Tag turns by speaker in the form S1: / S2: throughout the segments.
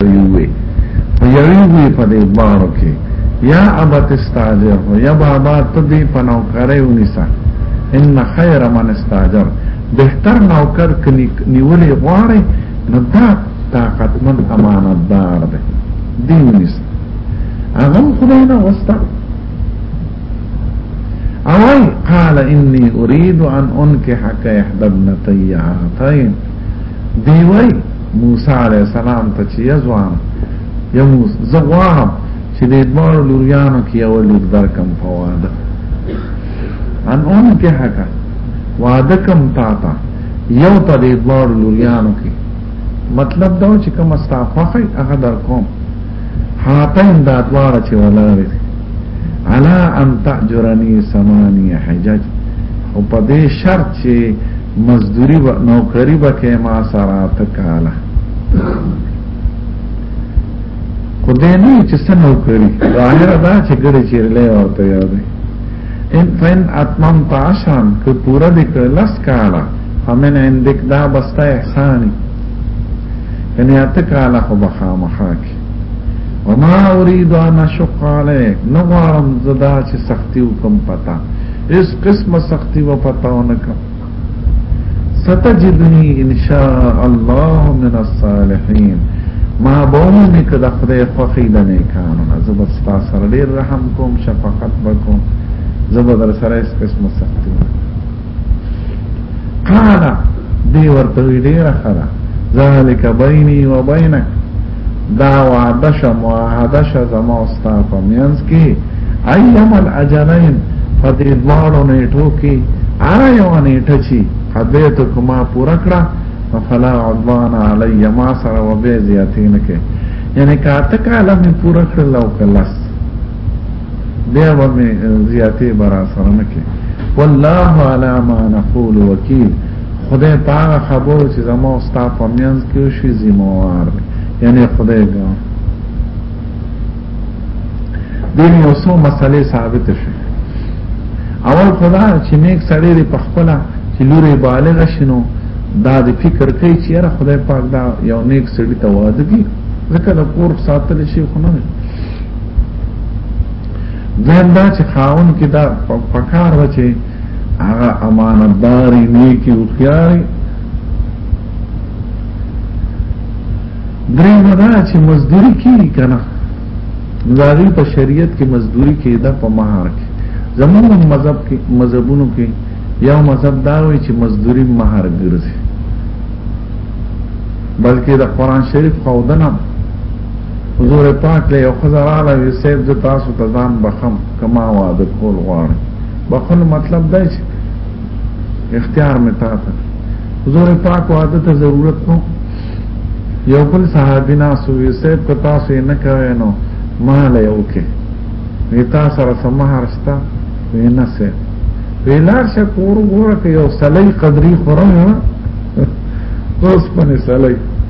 S1: یوې په یوې وی په دې بارو کې یا ابت استاجر هو یا بابا ته دې په نوکرې ونیسا ان خیر من استاجر بهتر نوکر کني نیولې غواړي نو دا طاقت من امانت دار دی دې ونیسا هغه خدای نه وستا اوي قال اني اريد ان انكحك احدى ابنتي هاتين دی وای موسی علیه السلام ته چې یزوان یا موسی زه غواړم چې د دوړو لوریانو کې یو لیک درکم په واده ان اون کې حقا واده کم تا تا یو ته د دوړو لوریانو کې مطلب دا چې کوم استعفاقه هغه در کوم هاتین دا دوړه چې ولاړې علا ان تاجرنی سمانی حجج او په دې شرط چې مزدوری و نوکری بکې ما سره تکاله خدای نه چې څنګه نوکری ظاهر دا چې ګړې چې لې ورته یو دی ان فین اتمم تعشان که پورا دې لس کاله فمن عندك دا بستا احساني یعنی اته کاله خو بخامخا کی وما اريد ان اشق عليك نغارم زدا چې سختي وکم پتا اس قسمه سختي و پتا ونکم ستجدني ان شاء الله من الصالحين ما بومه نه کده خدای خوخی د نه کانو نه زبر ستا سره ډیر رحم کوم شفقت وکوم زبر سره اس قسمه سختي قال دی ورته ډیره خره ذالک بیني و بینک دا وعده شه معاهده شه زما او ستا په منځ کې ايام الاجلين په دې دواړو نیټو کې هر یو نیټه چې حدیث کومه پوره کړه فلا عدوان علی ما سره و به زیاتین کې یعنی کاته کاله می پوره کړل او کلاس بیا به مې زیاتې به را سره نه کې والله علی ما نقول وکیل خدای په هغه خبرو چې زما او ستا په منځ کې وشي ذمهوار دی یعنې خدای ګواه دې یو څو مسلې ثابت شي اول خدا چې نیک سړی دی په خپل چې لوري بالغ شنو دا د فکر کوي چې یاره خدای پاک دا یو نیک سړی ته واده کی ځکه د کور ساتل شي خو نه ځان دا چې خاون کې دا پکار و چې هغه امانتدار نیکی او خیار درې مدا چې مزدوري کوي کنه زاری په شریعت کې مزدوري کېده په مہار کې زموږ مذهب کې مذهبونو کې یو مذهب دا وایي چې مزدوري مہار ګرځي بلکې د قران شریف خودنه حضور پاک له یو خزراله وی سیب د تاسو ته ځان بخم کما واده کول غواړي بخل مطلب دی چې اختیار می تا ته حضور پاک واده ته ضرورت نو یو بل صحابي ناسو وی سیب که تاسو یې نه کوي نو مال یو کې وی تا سره سمهار شته وی نه سه ویلار شه کور ګوره که یو سلی قدری خورم اوس پنې سلی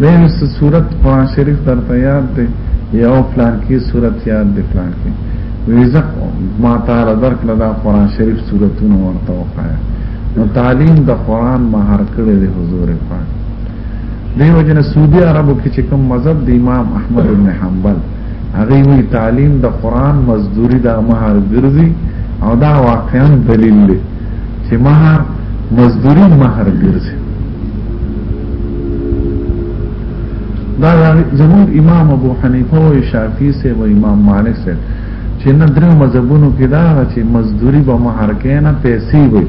S1: دیم صورت قرآن شریف در تا یاد دی یو پلان کی صورت یاد دی پلان کی ویزق ما تعالی درک لدا قرآن شریف صورتون ورطا وقایا نو تعلیم د قرآن مهار کړی دی حضور پاک دیو جن سعودی عربو کې چې کوم مذهب د امام احمد بن حنبل هغه وی تعلیم د قران مزدوری د مهار ګرځي او دا واقعا دلیل دی چې مہر مزدوري مہر ګرځي دا زموږ امام ابو حنیفه او شافعی سه او امام مالک سه چې نه درو مذهبونو کې دا چې مزدوري به مہر کې نه پیسې وي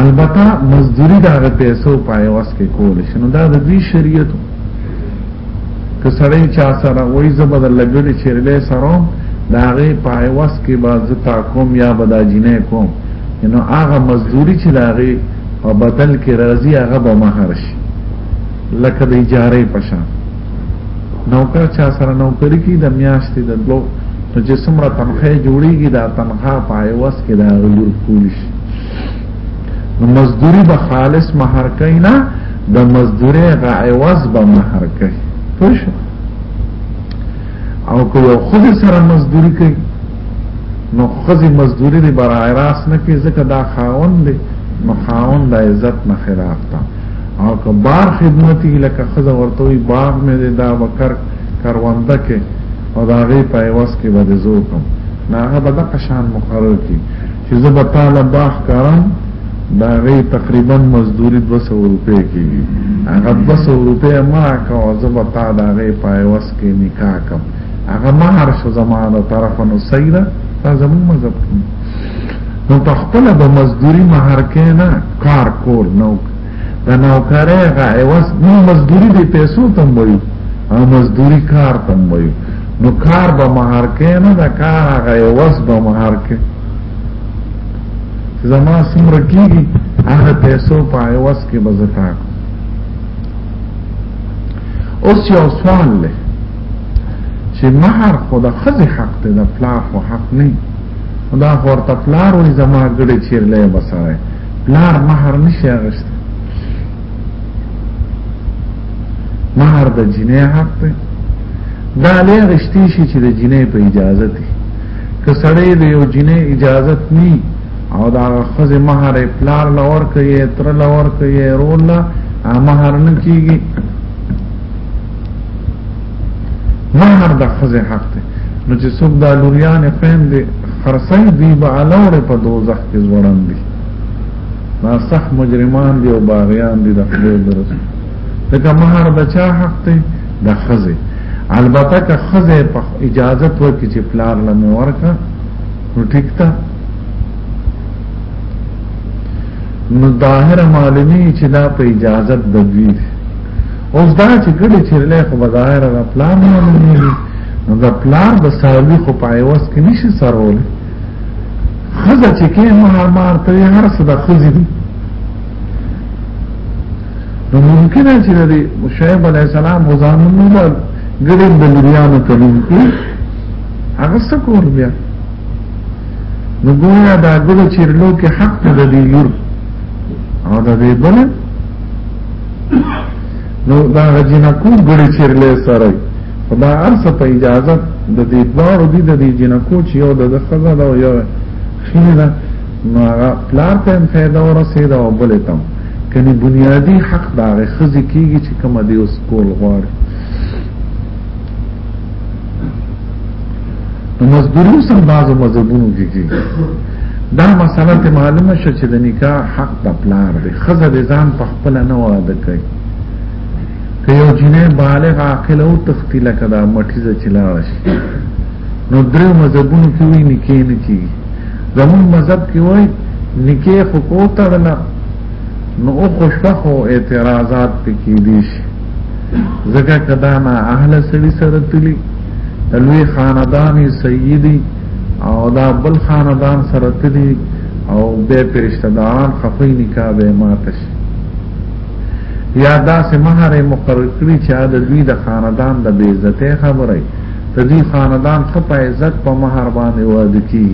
S1: البته مزدوري دا پیسو پای واس کې کول شنو دا د دې شریعت که سړی چا سره وای زبر د لګړې چیرلې سره دا غي پای واس کې با زتا کوم یا بدا جنې کوم نو هغه مزدوري چې لاغي او بدل کې راضي هغه به مہر شي لکه د اجاره پشان نوکر چا سره نوکری کی د میاشتې د دلو نو چې څومره تنخواه جوړیږي دا تنخواه په عوض کې دا غلور کولی شي مزدوری به خالص مہر کینا د مزدوري غا عوض به مہر کوي پوښ او کو یو خود سره مزدوري کوي نو خزي مزدوري دی بر راس نه کې ځکه دا خاون دی نو خاون د عزت نه خلاف تا او که بار خدمتي لکه خزه ورته وي باغ مې دی دا وکر کرونده کې او دا غي په عوض کې به زو کوم ناغه به د قشان مقرر کی چې زه به تعالی باغ کارم دا غي تقریبا مزدوري 200 روپے کیږي هغه 200 روپے ما کا او زه به تعالی دا غي پای وس کې نکاح کوم هغه مہر شو زمانه طرف نو سیدا دا زموږ مذهب نو په خپل به مزدوري مہر کې نه کار کول نو د نوکرې هغه عوض نو مزدوري دی پیسو تم وي او مزدوري کار تم وي نو کار به مهار کې نه دا کار هغه عوض به مهار کې زما سمره کیږي هغه پیسو په عوض کې به زتا اوس یو سوال لې چې مہر خو د خزي حق ته د پلار خو حق نه دا خو ورته پلار وي زما ګړي چیرلې بسره پلار مہر نشي اغشته مہر د جنې حق دی دا لې غشتي شي چې د جنې په اجازه دي که سړی د یو جنې اجازه ني او دا خزه مہر پلار لور کوي تر لور کوي رول مہر نه کیږي مہر د خزه حق دی نو چې څوک د لوریان خويندې خرڅي دی به الوړ په دوزخ کې ځوړن دي ما صح مجرمان دی او باغیان دی د خدای درس دغه مہر د چا حق دی د خزه البته که خزه په اجازه ورکړي چې پلار لمه ورکا نو ټیک تا نو ظاهر معلومی چې دا په اجازه د دوی اوس دا چې کله چې له خو بظاهر را پلان نه مني نو دا پلان د ساروي خو په ایواز کې نشي سرول خزه چې کې مهار مار ته هر څه د خزي دي نو ممکن چې د شعیب علی السلام مزامن نه ګډې د لريانو تلون کې هغه څه کول بیا نو ګویا دا ګل چیرلو کې حق ته د یور او د دې بل نو دا غجینا کوم ګړي چیرلې سره خدا ارسه په اجازه د دې دوارو دي د دې جنکو چې یو د خزه دا یو خینه نو هغه پلار ته هم فایده ورسید او بل ته کني بنیادی حق دا خزه کیږي چې کوم دی اوس کول غواړي مزدوری سره بعضو مذهبونو کې کېږي دا مسله ته معلومه شو چې د نکاح حق د پلار دی خزه د ځان په خپل نه واده کوي که یو جنې بالغ عاقل او تختی لکه دا مټی ز چلاړ شي نو درو مذهبونو کې وی نکاح نه کیږي زمون مذهب کې وای نکاح خو کوته نه نو خوشبخ او اعتراضات پکې دي شي زکه کدا نه اهل سوي سره تلی تلوي خاندان سيدي او دا بل خاندان سره تلی او به پرشتہ داران خفي نکاح به ماتش یا دا سه مہر مقرر کړی چې دا دوی د خاندان د بی عزته خبره ته دی خاندان خپه عزت په مہر باندې واد کی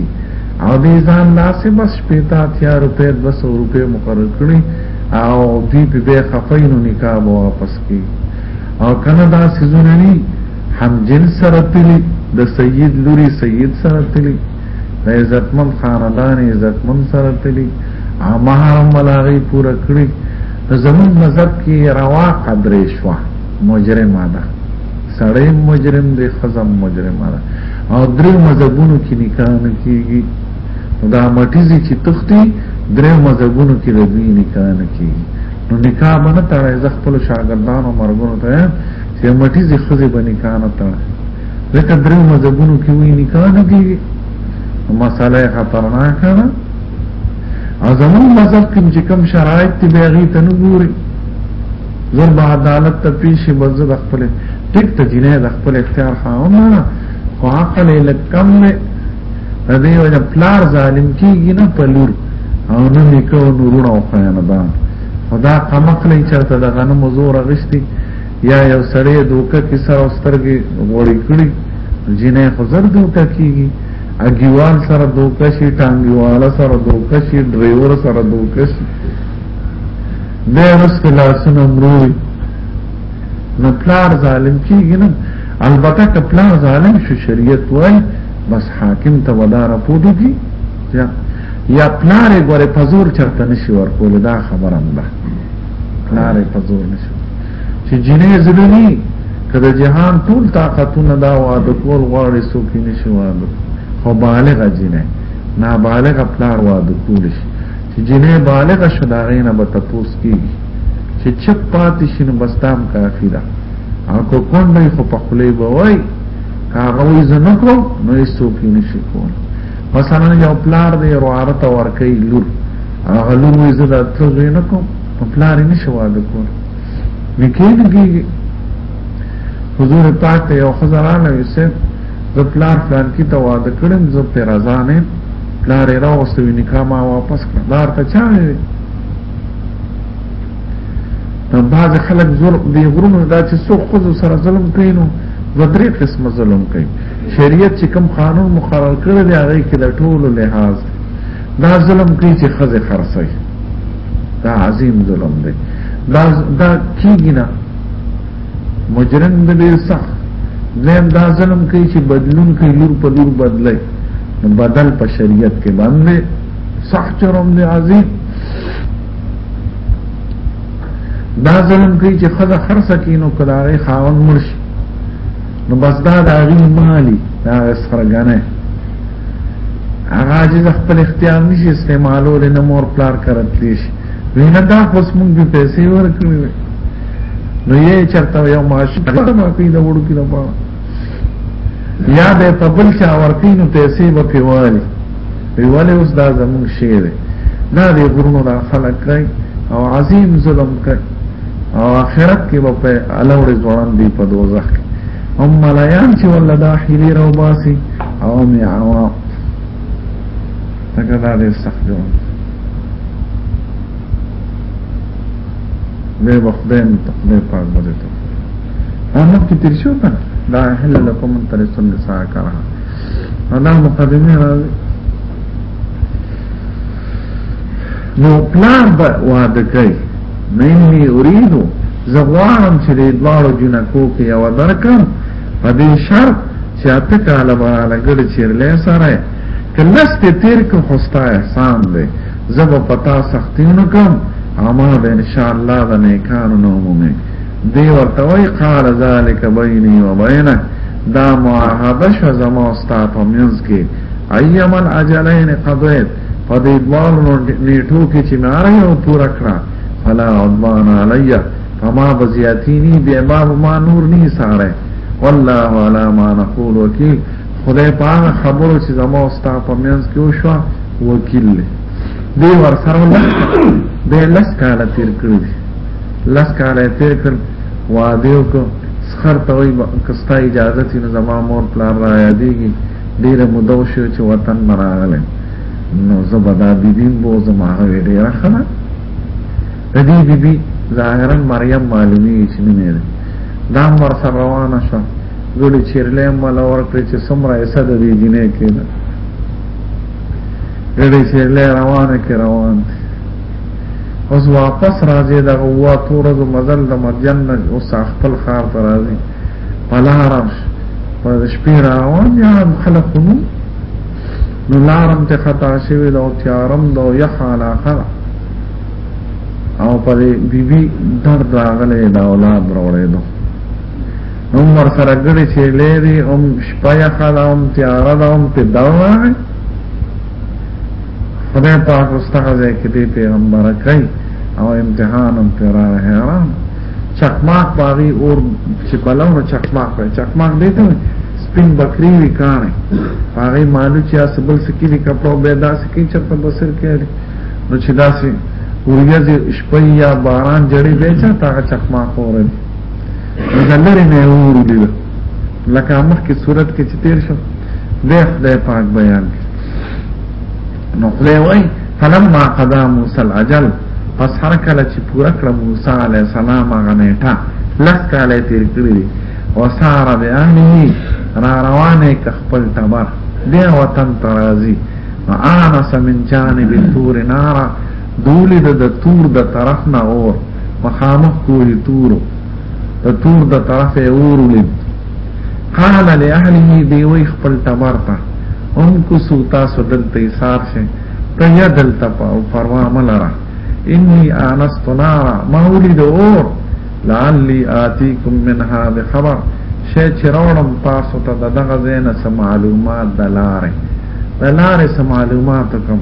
S1: او دې ځان لاسه بس پېتا 1000 روپے 200 روپے مقرر کړی او دی په بے خفینو نکاح مو واپس کی او کنه دا سیزونه نی هم جن سره تلی د سید لوري سید سره تلی د عزتمن خاندان عزتمن سره تلی مہر ملاغي پورا کړی زمون مذهب کې روا قدرې شو مجرمه ده سړی مجرم دی خزم مجرمه ده او درې مذهبونو کې نکاح نه کیږي دا مټیزي چې تختی درې مذهبونو کې د دوی نکاح نه کیږي نو نکاح باندې تړای ز خپل شاګردانو مرګونو ته چې مټیزي خزه باندې نکاح نه تړای ځکه درې مذهبونو کې وی نکاح نه کیږي مساله خطرناکه ده ازمون مذهب کې چې کوم شرایط ته بیغی ته نه ګوري زر به عدالت ته پیش بزد خپل ټیک ته جنې د خپل اختیار خاونه خو عقل لکم نه دې وجه پلار ظالم کیږي نه په لور او نه میکو نورونه او خیانبان خدا قمقلی چرته د غنمو زور غشتي یا یو سړی دوکه کې سر او سترګې غوړې کړي جنې خو زر دوکه کیږي اګیوال سره دوکه شي ټانګیواله سره دوکه شي ډرایور سره دوکه شي د رسول الله صلی الله علیه وسلم نو پلار ظالم کیږي نه البته که پلار ظالم شو شریعت وای بس حاکم ته ودا رپورټ دی یا یا پلار غره پزور چرته نشي ورکول دا خبره ده پلار پزور نشي چې جنې زړنی کله جهان ټول طاقتونه دا واده کول غواړي سو کې نشي واده خو بالغ جنې نابالغ پلار واده کول شي چې جنې بالغ شدارینه به تاسو کیږي چې چپ پاتې شي نو بستام کافی ده او کو کونډه خو په خلی به وای هغه وې زنکو نو یې څوک یې نشي کول مثلا یو پلار دی روارت ورکې لور هغه لور یې زړه تلو نه کوم په پلار یې نشو واده کول نکېږي حضور پاک ته یو خزران وسه د پلار پلان کې ته واده کړم زه پر ازانه پلار یې راوستوي نکاح ما واپس کړ دار ته چا نو بعض خلک زور دی غرونو دا چې څو خود سره ظلم کوي نو د درې قسمه ظلم کوي شریعت چې کوم قانون مقرر کړی دی هغه کې د ټولو لحاظ دا ظلم کوي چې خزه خرڅي دا عظیم ظلم دی دا دا کیږي نه مجرم د ډیر سخت زم دا ظلم کوي چې بدلون کوي لور په لور بدلای بدل په شریعت کې باندې سخت چرم دی عظیم دا ظلم کوي چې خزه خرڅ کینو کدارې خاون مرشي نو بس دا د هغه مالی دا سرګنه هغه چې خپل اختیار نشي استعمالول نه مور پلار کرتلی شي وینه دا اوس موږ به پیسې ورکړي نو یې چرته یو ماشي ختمه کوي دا وړو کې دا یا به په بل چا ورکینو پیسې به پیوالي ویواله اوس دا زمون شی دی دا دی غرونو را خلق کړي او عظیم ظلم کړي او آخرت کې به په الوړې ځوان دی په دوزخ کې هم ملایان چې ول دا حیلی رو باسي او می عوام تکدا دې سخت جوړ به وخت به تقدیر پاک بده ته هغه کې تیر شو کنه دا هل لكم ان ترسل نساء کرا انا مقدمه راځي نو پلار به واده کوي مینی اریدو زغوارم چې د دوارو جنکو کې یو درکم په دې شرط چې اته کاله به لګړ چیرلې سره که لس ته تیر که خوستا احسان دی زب پتا سختیونو کم اما به انشاءالله دا نیکانو نومومی دی ورتوی قال ذالک بینی و بینک دا معاهده شو زما استا په منځ کې ايام الاجلين قضيت په دې دوالو نیټو کې چې ماره یو پورا کړه فلا عدوان علی فما بزیاتینی بیا ما نور نی ساره والله على ما نقول وکیل خدای په هغه خبرو چې زما او ستا په منځ کې وشوه وکیل دی دی ورسره لس دی لس کاله تېر کړي دي لس کاله یې تېر کړل واده وکړو سخر ته وایي که ستا اجازه وي نو زما مور پلار را یادېږي ډېره موده وشوه چې وطن به راغلی نو زه به دا بیبي بوځم هغه یې ډېره ښه ده د دې بیبي ظاهرا مریم معلومېږي چې نوم یې دی دا هم ورسره روانه شوه ګړي چیرلې مال ورکړي چې سمره ایسه د دې جنې کې نه ګړي چیرلې روانه کې روان اوس واپس راځي د غوا تورز مزل د مرجن نه اوس خپل خار ته راځي پلارم په شپې راوان یا خلقونو نو لارم ته خطا شوی دا او تیارم دا یخ علا خلا او پر بیبی درد راغلی دا اولاد روڑی دو هم ور سره ګړي چې لري هم شپه یا خلا هم تیاره ده هم په دوا خدای پاک استغفر کې دې پیغمبر کوي او امتحان هم پر راهران چکماک باغی اور چې بلونو چکماک وي چکماک دې ته سپین بکری وی کانه هغه مالو چې اسبل سکی دی کپړو به داس کی چرته بسر کړي نو چې داسې وریځ شپه یا باران جړې به چا تا چکماک اورل دا لري نه ورو دي لکه مخکې صورت کې چې تیر شو د خدای پاک بیان نو خدای وای فلما قضا موسی العجل پس هر کله چې پوره کړ موسی علی السلام هغه نیټه لس کاله تیر کړی او ساره به اهلی را روانه ک خپل تبر دی وطن ترازی وآنس من جانب التور نارا دولی د تور د طرف نه اور مخامخ کوه تور د تور د طرف اور ولید قال لاهله دی وی خپل تبرته ان کو سو تاسو دلته ایثار شي ته یا دلته او پروا ملره انی انست نارا ما ولید اور لعلی آتیکم منها بخبر شی چې راوړم تاسو ته دغه زینه معلومات دلاره دلاره معلومات کوم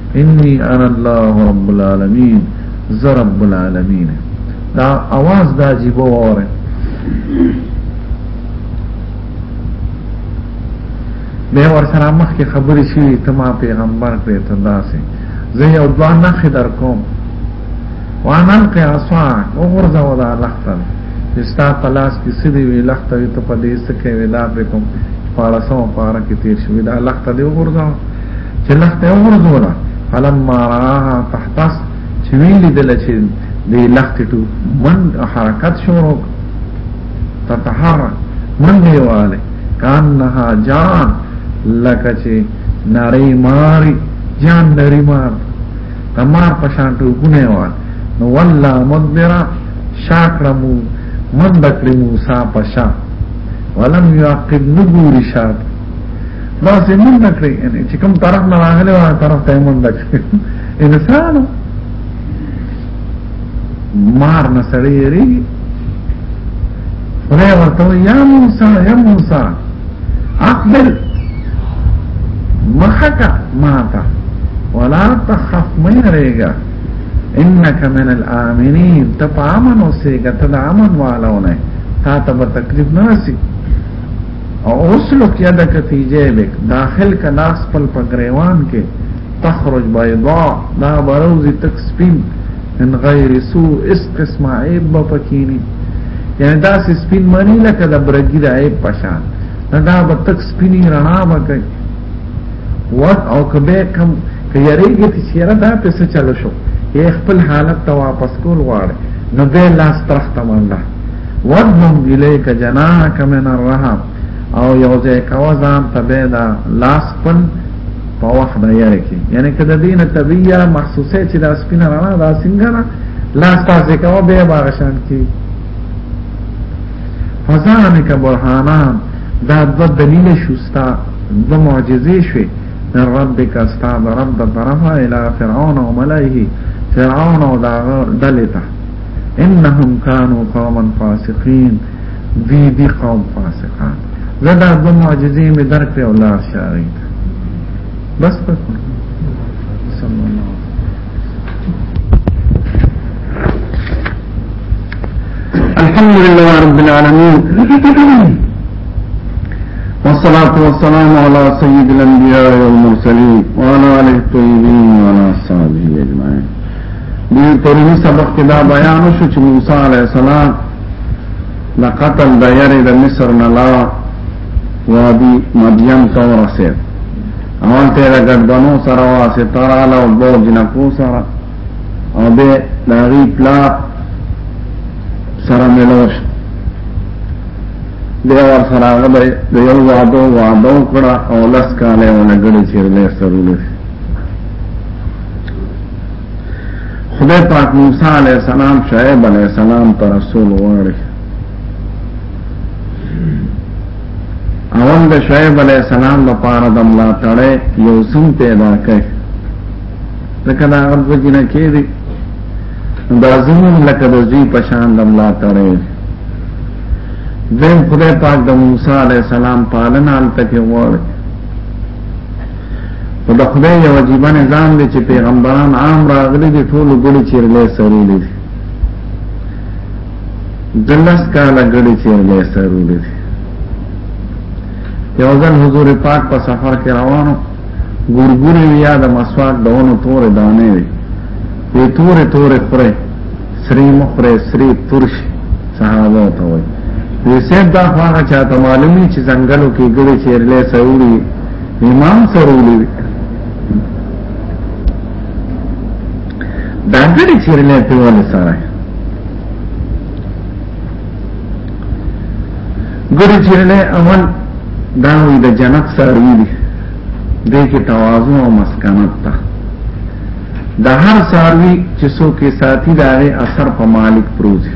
S1: انی انا الله رب العالمین ز رب العالمین دا आवाज دا عجیب وره به ور سره مخ کې خبرې شي ته ما پیغمبر په تداسې زه یو دوه نه خدر کوم وانا القي عصاك او غرزه ودا لختل استا پلاس کې سدي وی لخته وی ته په دې سکه وی دا به کوم پاړه سم پاره کې تیر شوی دا لخته دی غرزه چې لخت یې وګرځوله فلما راها تحتس چې ویلې دل چې دې لخت ټو من حرکت شروع تتحرك من دیواله کانها جان لکه چې نری ماری جان نری مار تمار پشان ټو ګونه وال نو والله مدبرا شاکرمو من دکړي موسی پشا ولم يعقب نګوري شاته دا سه مونږ نه کړی یعنی چې کوم طرف نه راغلی واه طرف ته مونږ نه کړی انسان مار نه سړی یری خدای ورته یا موسی یا موسی اقبل مخکا ماتا ولا تخف من ريگا انك من الامنين تب امن اوسېګا ته د امن والو نه تا ته به تکلیف نه رسی او اسلک یدک فی جیبک داخل کا لاس پل پا گریوان کې تخرج بيضاء دا بروزی تک سپین ان غیر سو اس قسم عیب با پکینی یعنی دا سی سپین مانی لکه دا برگی دا عیب پشان دا با تک سپینی رنا با کئی وقت او کبه کم که یریگی تی چیره دا پیس چلو شو یې خپل حالت ته واپس کول غواړي نو به لاس ترخت منډه وضم الیک جناحک من الرحم او یو ځای کوا ځان تبه دا لاس پن په وخت د یاره کې یعنی کله دینه طبیعه محسوسه چې دا سپینه رڼا دا څنګه نه لاس تاسو کوا به باغ شان کې فزانک برهانان دا د دلیل شوستا د معجزې شوي من ربک استا رب د طرفه الی فرعون او ملائه فرعون او دا دلته انهم كانوا قوما فاسقين دي دي قوم فاسقان زدا دو معجزې می درک او لا شاري بس پکو صلی الله
S2: الحمد لله رب العالمين والصلاة والسلام على سيد الأنبياء والمرسلين وعلى آله الطيبين وعلى أصحابه أجمعين دې پرونی سبق کې دا بیان شو چې موسی علی السلام د قتل د یری د مصر نه لا وادي مدین ته ورسېد اول ته د ګډبنو سره واسه تراله او بو جنکو سره او به داغي پلا سره ملوش دی ور سره غلې د یو وادو وادو کړه او لس کاله ونه ګړي چیرلې سره ولې خدای پاک موسی علی السلام شعیب علی السلام ته رسول وړي اول د شعیب علی السلام لپاره د ملاتړې یو سم پیدا کړ لکه دا غږ وجنه کېږي دا زمون لکه د زی په شان د ملاتړې دیم خدای پاک د موسی علی السلام پالنه الته کې وړي نو د خدای یو عجیب نظام دی چې پیغمبران عام راغلي دي ټول ګړي چیرلې سرولې دي دلس کاله ګړي چیرلې سرولې دي یو ځل حضور پاک په سفر کې روانو ګورګوري یا د مسواک دونو تور دانه وي وی تور تور خره سری مخره سری ترش صحابه ته وي وی سید دا خواږه چاته معلومي چې ځنګلو کې ګړي چیرلې سرولې امام سره ولې دا ګړي چیرلې په ولې سره ګړي چیرلې اول دا وی د جنت سره وی دي د کې توازن او مسکنت ته د هر ساروی چې څوک ساتي دا اثر په مالک پروزي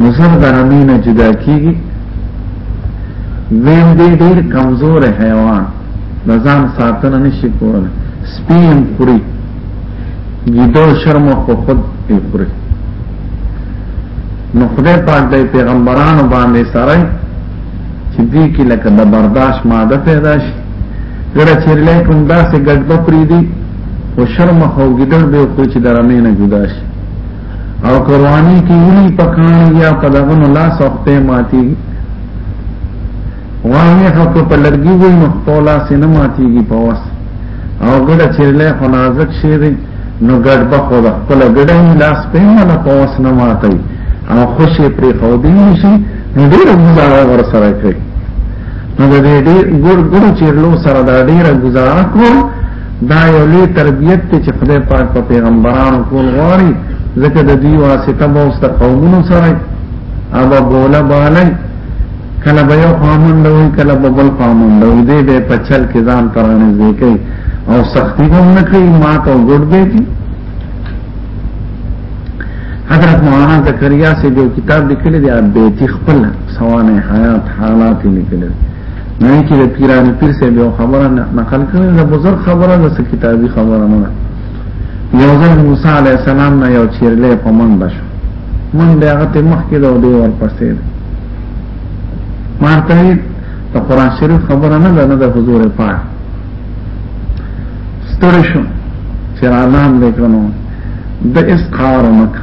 S2: نو سر د رمې نه جدا کېږي دویم دی ډېر کمزوری حیوان د ځان ساتنه نه شي کولی سپي هم خوري ګیدو شرم خو خود یې خوري نو خدای پاک د پیغمبرانو باندې سره چې دې کې لکه د برداشت ماده پیدا شي ګړه چیرلې کوم داسې ګډ بپری دي او شرم خو ګډړ به خو چې درمه نه جدا شي او قرآنی کی ولی پکانی یا پدغن لا سخته ماتی وانی خو په لرګي وي نو تولا سینه ماتيږي په وس او ګډه چیرلې خو نازک شي دی نو ګډ په خو د خپل ګډه لاس په مله په وس نه ماتي او خوشي پرې خو دی شي نو ډېر مزاره ور سره کوي نو د دې ګور ګور چیرلو سره دا ډېر گزاره کوي دا یو لوی تربیت ته چې خدای پاک په پیغمبرانو کول غواړي ځکه د دې واسطه به اوس قومونو سره او بوله باندې کله به یو قانون لوي کله به بل قانون لوي دې به په چل کې ځان ترانه دې کوي او سختی هم نه کوي ما ته ګډ به دي حضرت مولانا زکریا سے جو کتاب لیکلی دی بیتی خپل سوانه حیات حالات لیکلی دی نه کې د پیرانو پیر سه به خبره نقل کړي د بزرګ خبره د کتابي خبره نه یو ځل موسی علی السلام نه یو چیرلې په من بشو من به هغه ته مخ کې دا دی ور پسې مارته د قران شریف خبره نه ده نه د حضور پاک ستړ شو چې اعلان وکړو د اس قار مک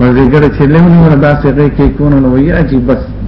S2: ورګړ چې له نور داسې کې کونه نو یې عجیب بس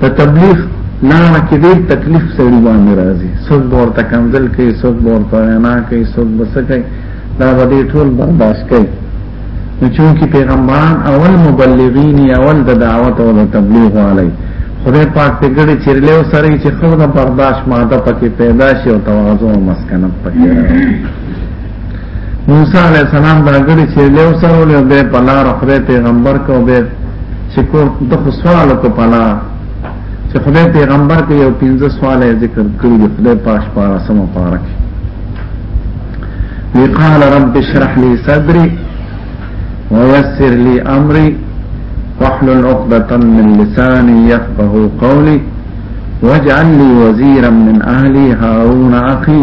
S2: په تبلیغ لاره کې ډېر تکلیف سړي باندې راځي څوک به ورته کنځل کوي څوک به ورته وینا کوي څوک به څه کوي دا به دې ټول برداشت کوي نو چونکې پیغمبران اول مبلغین اول د دعوت او د تبلیغ والی خدای پاک ته ګړي چیرلې او سره چې خو د برداشت ماده پکې پیدا شي او تواضع او مسکنت پکې راځي موسی علیہ السلام دا غړي چې له سره له به پلار خدای پیغمبر کو به چې کو د سوال کو پلار چې خدای پیغمبر کې یو پنځه سوال ذکر کړی دی خدای پاش پارا سم پارا کې وی قال رب اشرح لي صدري ويسر لي امري واحلل عقدة من لساني يفقهوا قولي واجعل لي وزيرا من اهلي هارون اخي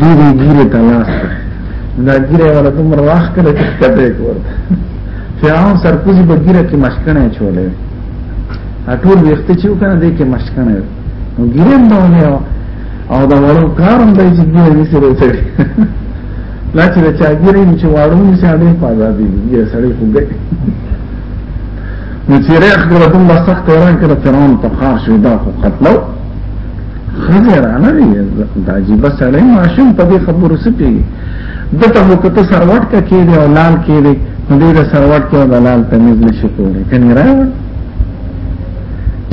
S2: دې دې ګیره تلاش دا ګیره ولا تم رواخ کله چې کته کور فرعون سرکوزي په ګیره کې مشکنه چولې اټول وخت چې وکنه دې کې مشکنه نو ګیره باندې او دا وړو کارم دې چې دې دې سره سره لا چې چا ګیره چې واړو نه سره دې پاجا دي یې سره کوګه نو چې رخ ګره دومره سخت وران کړ فرعون په خاص وي دا خو قتلو خزه رانه دی دا عجیب سړی ماشوم په دې خبرو سټي دته مو کته سروټ کا کې دی او لال کې دی نو دې د سروټ کې او لال تمیز نشي کولی کني راو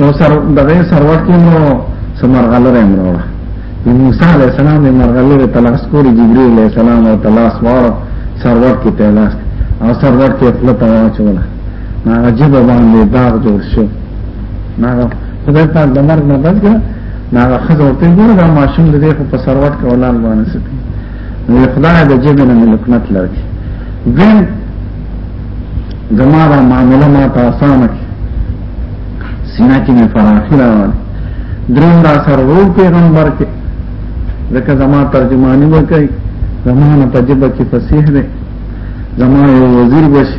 S2: نو سر دغه سروټ کې نو سمرغله رحم راوړه موسی علی السلام یې مرغله تلاش کولی جبرئیل علی السلام او تلاش واره سروټ کې تلاش او سروټ کې خپل تواچوله هغه جبه باندې باغ جوړ شو ناغه خدای پاک د مرګ نه بچ کړه ناغه خزه او ته ګوره دا ماشوم د دې خو په سروټ کې اولاد باندې سپي نو خدای د جبه نه ملکنت لري ګن زمارا معامله ما ته آسانه کی سینا کې مې فراخي راوړ دریم را سره وو پیغمبر کې ځکه زما ترجمانی وکړي زما نه په جبه کې فصیح دی زما یو وزیر بشي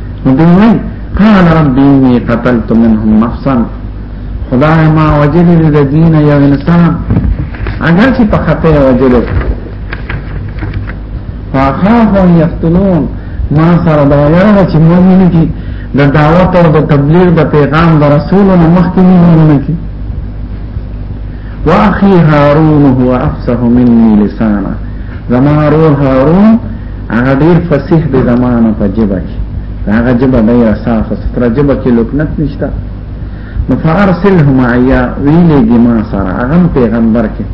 S2: نو دی وای قال رب اني قتلت منهم نفسا خدای ما وجل للذین یو انسان اگر چې په خطه وجل فاخاف ان يقتلون ما سره دا یاره چې مؤمن کی د دعوت او د تبلیغ د پیغام د رسولونو مخکې نه کی واخي هارون هو افصح مني لسانا زما روح هارون هغه ډیر فصیح دی زمانه په جبه کې هغه جبه ډیره صاف ستره جبه کې لوکنت نشته نو فارسله معیا ویلېږي ما سره هغه پیغمبر کې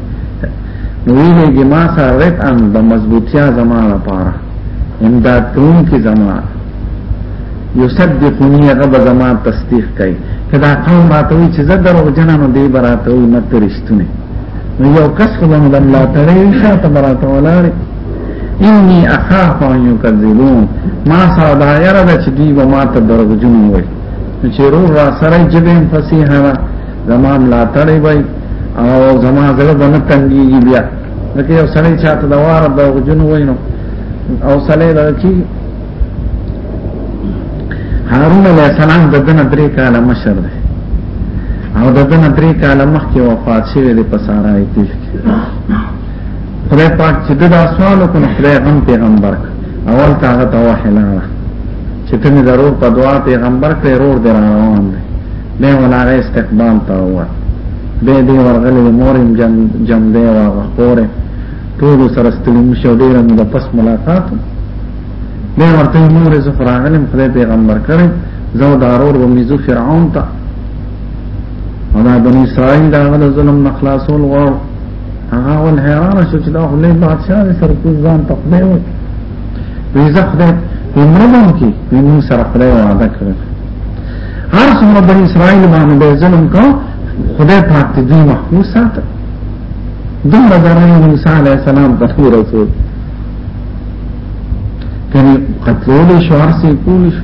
S2: ویلېږي ما سره رت ان د مضبوطیا زمانه لپاره امداد کوم کې زمانه یصدقنی هغه به زما تصدیق کوي کدا قوم راته وي چې زه درو جنانو دی براته وي مترشتونه نو یو کس خو باندې الله تعالی شاته براته ولاره انی اخاف ان یکذبون ما سره دا یره ده چې دوی به ما ته دروغجن وي نو چې رو را سره جبه فصیحه را زما ملاتړی وي او زما زړه به نه تنګیږي بیا لکه یو سړی چې ته دواره دروغجن وي نو او سړی دا چې هارون علیه السلام د دنه درې کاله مشر دی او د دنه درې کاله مخکې وفات شوی دی په سارای کې خدای پاک چې دا سوال وکړ خدای هم پیغمبر اول ته هغه ته وحی لاړه چې ته مې ضرور په دعا پیغمبر کې رور دی روان دی به ولاره استقبال ته ووت به دې ورغلې مورم جم جم دی او غفوره ټول سره ستلم شو ډیر مې د پس ملاقات به ورته نور زه فراغلم خدای پیغمبر کړم زو دارور و میزو فرعون ته او دا بنی اسرائیل دا غل ظلم نخلاصول غواړو هغه ول حیران شو چې دا خلې بادشاہ دې سره کوم ځان تقدې وي ویزه خدای عمرهم کې وینو سره خدای وعده کړل هر څومره بنی اسرائیل باندې ظلم کو خدای پاک دې محفوظ ساته دومره درنه موسی علیه السلام ته رسول کني قتلول شو هر څه کول شو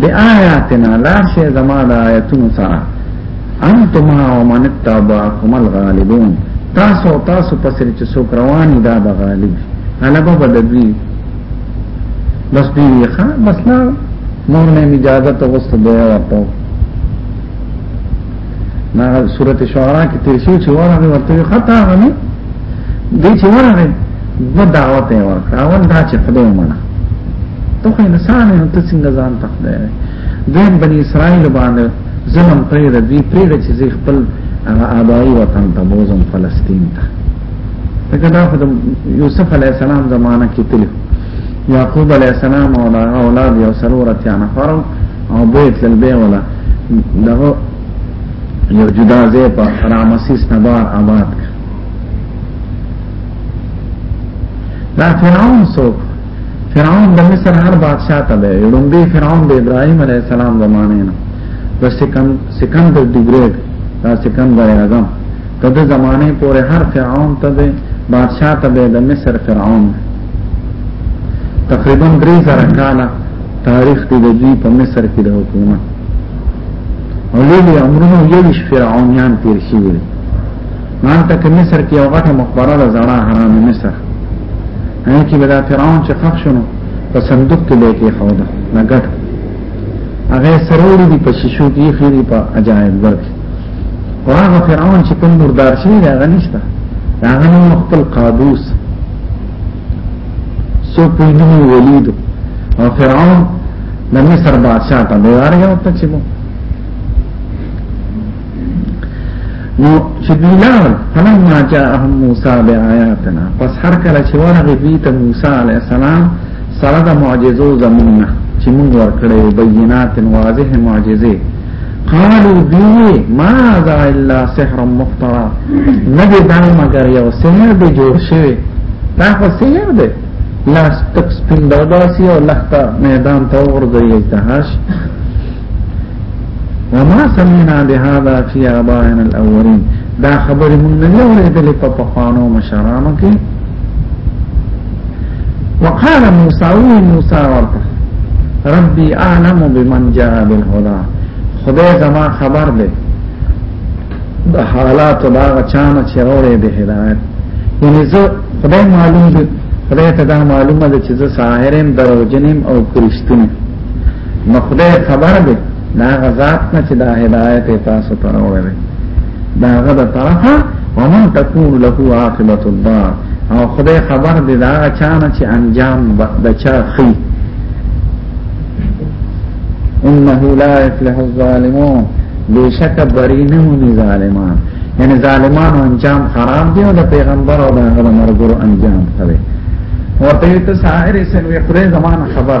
S2: بی آیاتنا لار شی زما دا آیتونو سرا انتما و من اتباکم الغالبون تاسو تاسو پسر چې څوک رواني دا به غالب غلبه بدوی بس دی ښا بس نه نور نه اجازه ته وست دی ورته نا سورته شعراء کې تیر شو چې ورغه ورته خطا غني دې چې ورغه دعوت یې ورکړه اول دا چې خدای منه ته خو انسان نه ته څنګه ځان تخته دیم بنی اسرائیل باندې ظلم پرې د دوی پرې د چې خپل آبائی وطن ته بوزم فلسطین ته دغه دا د یوسف علی السلام زمانہ کې تل یعقوب علی السلام او اولاد یو سرور ته نه فرو او بیت للبی ولا دغه یو جدا ځای په رامسیس نبار آباد دا فرعون څوک فرعون د مصر هر بادشاہ ته دی لومبي فرعون د ابراهيم عليه السلام زمانه نه د سکن سکندر دی ګریټ دا سکندر اعظم ته د زمانه پورې هر فرعون ته دی بادشاہ ته دی د مصر فرعون تقریبا 3000 کال تاریخ دی د دوی په مصر کې د حکومت او لوی امرونو یوش فرعونیان تیر شوی مانته کې مصر کې یو غټه مقبره ده زړه حرام مصر هغه کې بلا فرعون چې خښ شنو په صندوق کې لیکي خو ده نګټ هغه سروري دی په شیشو کې خېری په عجایب ورک او هغه فرعون چې کوم مردار شي دا غنښت دا غنو خپل قابوس سو په دې ولید او فرعون د مصر بادشاہ ته دی ورغی او ته چې مو نو چې دوی لار فلما جاءهم موسی بآياتنا پس هر کله چې ورغی دوی ته موسی عليه السلام سره د معجزو زمونه چې موږ ورکړې بینات واضح معجزې قالو دی ما ذا الا سحر مفترا نبی دا مگر یو سحر دی جوړ شوی دا خو سحر دی لاس تک سپین دوداسی او لخته میدان ته ورځي اجتهاش وما سمعنا بهذا في آبائنا الأولين دا خبر من نه اورېدل په پخوانو مشرانو کې وقال موسى وی موسى ورته ربي اعلم بمن جاء بالهدى خدای زما خبر دی د حالات دا چانه چې اورې به هدایت یعنی زه خدای معلوم دی خدای ته دا معلومه ده چې زه ساحرم دروجنم او کرشتنم نو خدای خبر دی دا غزاد نه چې دا هدایت تاسو ته راوړل دا غدا طرفه ومن تكون له عاقبه الدار او خدای خبر دی دا چانه چې انجام د چا خي انه لا يفلح الظالمون بشک برینون ظالمان یعنی ظالمان انجام خراب دی او د پیغمبر او د مرګرو انجام خراب ورته ته ساحر سن وی خدای زمان خبر